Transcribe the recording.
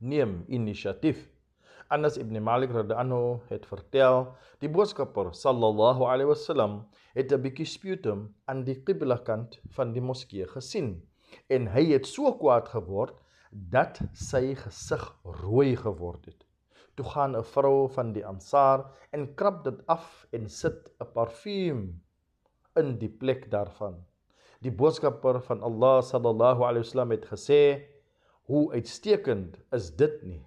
neem inisiatief. Anas ibn Malik radhiyallahu het vertel, die boodskapper sallallahu alaihi wasallam het 'n bietjie sputum aan die qibla kant van die moskee gesien en hy het so kwaad geword dat sy gesig rooi geword het. Toe gaan 'n vrou van die Ansar en krap dit af en sit 'n parfuum in die plek daarvan. Die boodskapper van Allah sallallahu alaihi wasallam het gesê: "Hoe uitstekend is dit nie?"